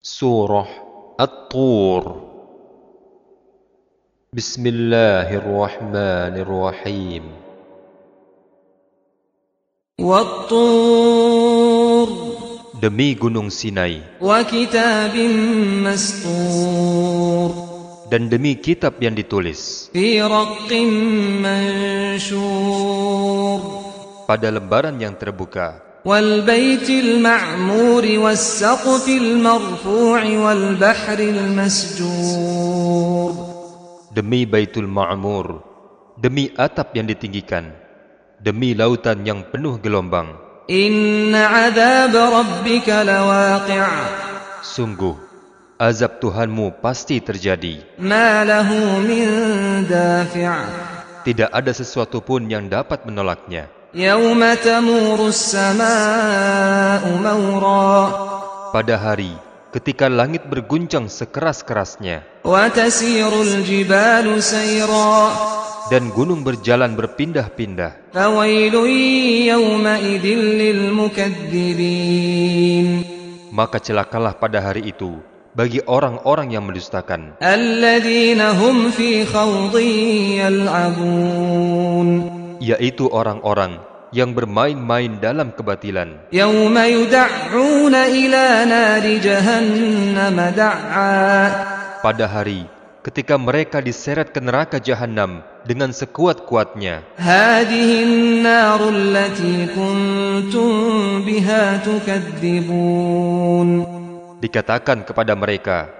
Surah At-Tur. Bismillahirrahmanirrahim. Wattur. Demi Gunung Sinai. Wa kitabim mastur. Dan demi kitab yang ditulis. Fi mansur Pada lembaran yang terbuka. والبيت المعمور والسقف المرفوع والبحر المسجور demi Baitul Ma'mur demi atap yang ditinggikan demi lautan yang penuh gelombang إن عذاب ربك لواقع sungguh azab Tuhanmu pasti terjadi ما له من دافع tidak ada sesuatu pun yang dapat menolaknya Pada hari ketika langit berguncang sekeras-kerasnya. Dan gunung berjalan berpindah-pindah. Maka celakalah pada hari itu bagi orang-orang yang mendustakan. Alladzina hum fi khawdin yal'abun yaitu orang-orang yang bermain-main dalam kebatilan. Pada hari ketika mereka diseret ke neraka jahanam dengan sekuat-kuatnya. Dikatakan kepada mereka,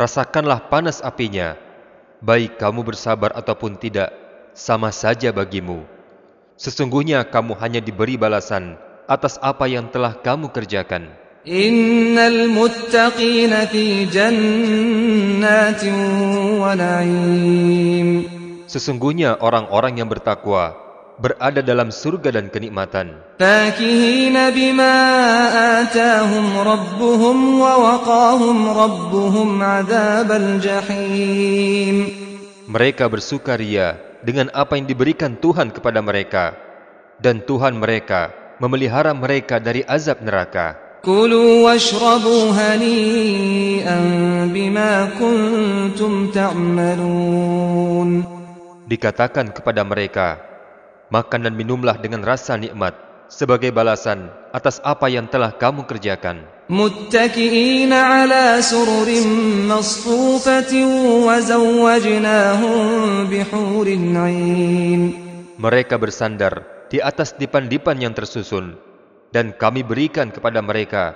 rasakanlah panas apinya. Baik kamu bersabar ataupun tidak, sama saja bagimu. Sesungguhnya kamu hanya diberi balasan atas apa yang telah kamu kerjakan. Innal muttaqina fi jannatin wa. Sesungguhnya orang-orang yang bertakwa berada dalam surga dan kenikmatan. Mereka bersukaria dengan apa yang diberikan Tuhan kepada mereka dan Tuhan mereka memelihara mereka dari azab neraka. Dikatakan kepada mereka, makan dan minumlah dengan rasa nikmat sebagai balasan atas apa yang telah kamu kerjakan. متكئين على سرر مصفوفة وزوجناهم بحور عين Mereka bersandar di atas dipan-dipan yang tersusun, dan kami berikan kepada mereka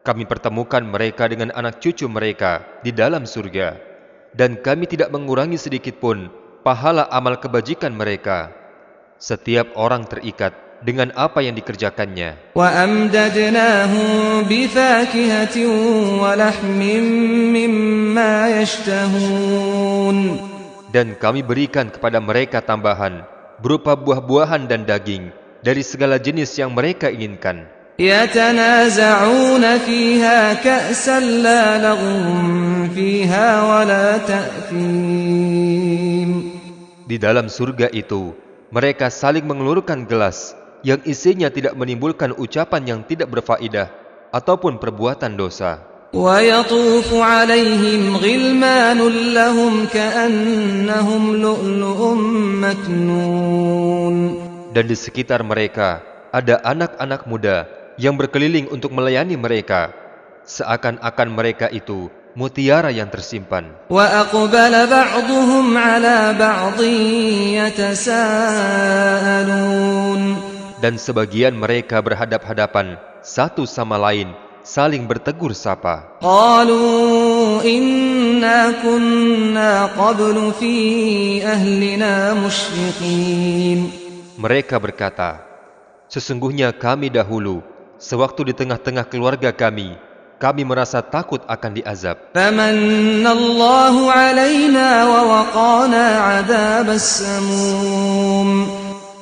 kami pertemukan mereka dengan anak cucu mereka di dalam surga, dan kami tidak mengurangi sedikit pun pahala amal kebajikan mereka. Setiap orang terikat dengan apa yang dikerjakannya. Dan kami berikan kepada mereka tambahan berupa buah-buahan dan daging dari segala jenis yang mereka inginkan. يتنازعون فيها كأسا لا لغو فيها ولا تأثيم Di dalam surga itu, mereka saling mengelurkan gelas yang isinya tidak menimbulkan ucapan yang tidak berfaedah ataupun perbuatan dosa. ويطوف عليهم غلمان لهم كأنهم لؤلؤ مكنون Dan di sekitar mereka ada anak-anak muda yang berkeliling untuk melayani mereka. Seakan-akan mereka itu mutiara yang tersimpan. Dan sebagian mereka berhadap-hadapan satu sama lain saling bertegur sapa. Mereka berkata, Sesungguhnya kami dahulu Sewaktu di tengah-tengah keluarga kami, kami merasa takut akan diazab.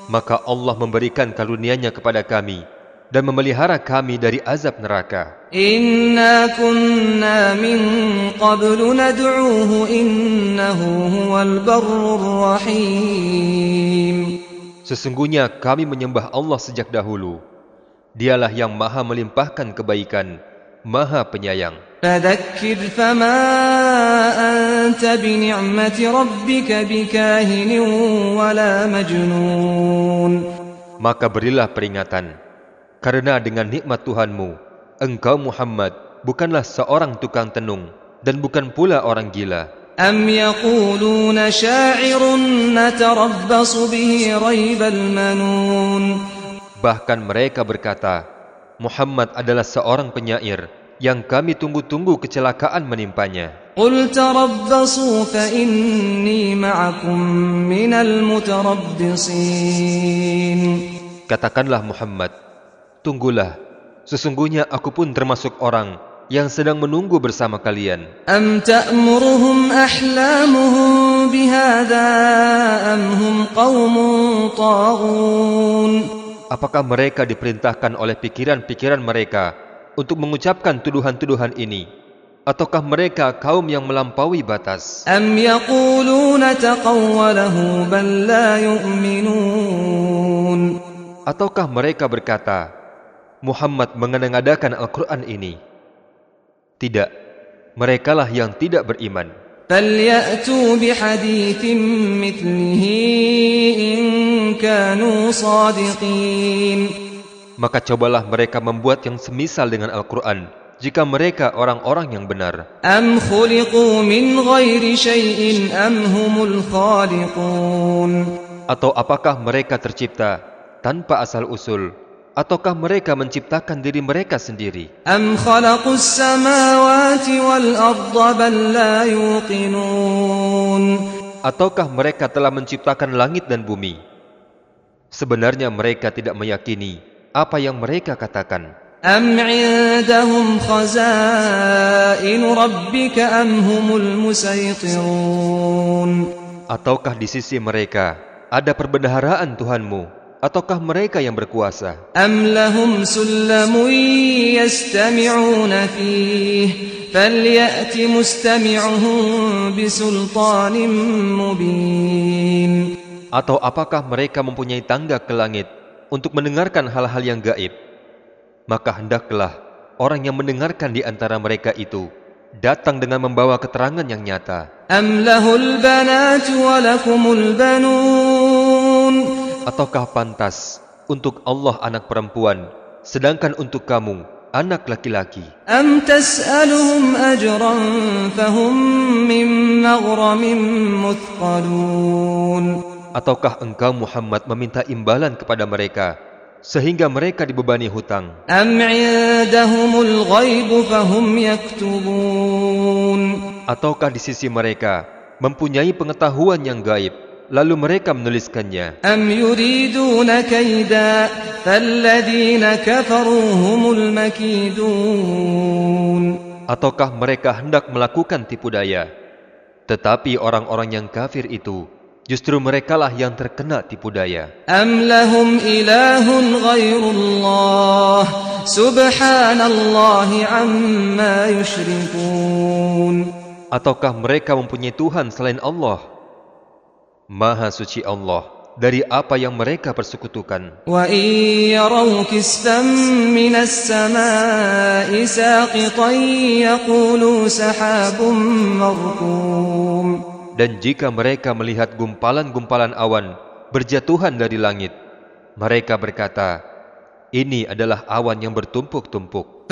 Maka Allah memberikan karunia-Nya kepada kami dan memelihara kami dari azab neraka. Inna kunna min qablu nad'uhu innahu huwal barrur rahim. Sesungguhnya kami menyembah Allah sejak dahulu. Dialah yang maha melimpahkan kebaikan, maha penyayang. فذكر فما أنت بنعمة ربك بكاهن ولا مجنون Maka berilah peringatan, karena dengan nikmat Tuhanmu, engkau Muhammad bukanlah seorang tukang tenung dan bukan pula orang gila. أم يقولون شاعر نتربص به ريب المنون Bahkan mereka berkata, Muhammad adalah seorang penyair yang kami tunggu-tunggu kecelakaan menimpanya. Qul tarabbasu fa inni ma'akum minal mutarabbisin. Katakanlah Muhammad, tunggulah, sesungguhnya aku pun termasuk orang yang sedang menunggu bersama kalian. Am ta'muruhum ahlamuhum bihadha am hum apakah mereka diperintahkan oleh pikiran-pikiran mereka untuk mengucapkan tuduhan-tuduhan ini? Ataukah mereka kaum yang melampaui batas? Ataukah mereka berkata, Muhammad mengenangadakan Al-Quran ini? Tidak, merekalah yang tidak beriman. فليأتوا بحديث مثله إن كانوا صادقين Maka cobalah mereka membuat yang semisal dengan Al-Quran jika mereka orang-orang yang benar. أم خلقوا من غير شيء أم هم الخالقون Atau apakah mereka tercipta tanpa asal-usul? ataukah mereka menciptakan diri mereka sendiri? Am. Ataukah mereka telah menciptakan langit dan bumi? Sebenarnya mereka tidak meyakini apa yang mereka katakan. Am. Ataukah di sisi mereka ada perbendaharaan Tuhanmu ataukah mereka yang berkuasa? Atau apakah mereka mempunyai tangga ke langit untuk mendengarkan hal-hal yang gaib? Maka hendaklah orang yang mendengarkan di antara mereka itu datang dengan membawa keterangan yang nyata. Am lahul banatu walakumul banun ataukah pantas untuk Allah anak perempuan sedangkan untuk kamu anak laki-laki? Am. Ataukah engkau Muhammad meminta imbalan kepada mereka sehingga mereka dibebani hutang? Ataukah di sisi mereka mempunyai pengetahuan yang gaib lalu mereka menuliskannya. Am yuriduna kaida, kafaru humul makidun. Ataukah mereka hendak melakukan tipu daya? Tetapi orang-orang yang kafir itu justru merekalah yang terkena tipu daya. Am lahum ilahun ghairullah, subhanallahi amma yushrikun. Ataukah mereka mempunyai Tuhan selain Allah? Maha suci Allah dari apa yang mereka persekutukan. Dan jika mereka melihat gumpalan-gumpalan awan berjatuhan dari langit, mereka berkata, ini adalah awan yang bertumpuk-tumpuk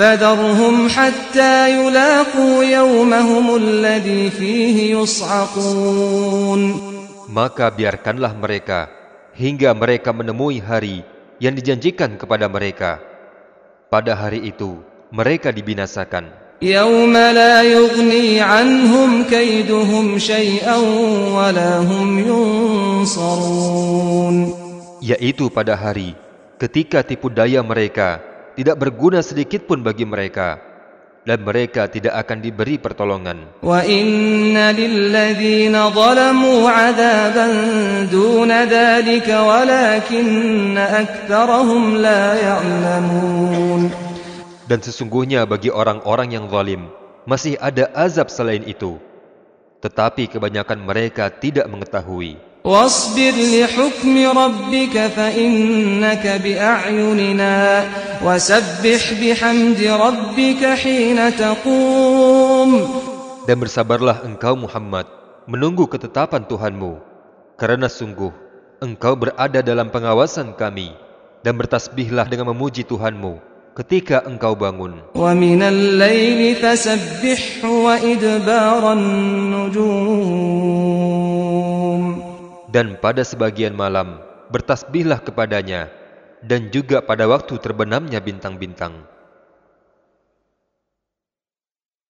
فذرهم حتى يلاقوا يومهم الذي فيه يصعقون Maka biarkanlah mereka hingga mereka menemui hari yang dijanjikan kepada mereka. Pada hari itu, mereka dibinasakan. يوم لا يغني عنهم كيدهم شيئا ولا هم ينصرون Yaitu pada hari ketika tipu daya mereka tidak berguna sedikit pun bagi mereka, dan mereka tidak akan diberi pertolongan. Dan sesungguhnya bagi orang-orang yang zalim masih ada azab selain itu. Tetapi kebanyakan mereka tidak mengetahui. واصبر لحكم ربك فإنك بأعيننا وسبح بحمد ربك حين تقوم Dan bersabarlah engkau Muhammad menunggu ketetapan Tuhanmu. Karena sungguh engkau berada dalam pengawasan kami. Dan bertasbihlah dengan memuji Tuhanmu ketika engkau bangun. ومن dan pada sebagian malam, bertasbihlah kepadanya, dan juga pada waktu terbenamnya bintang-bintang.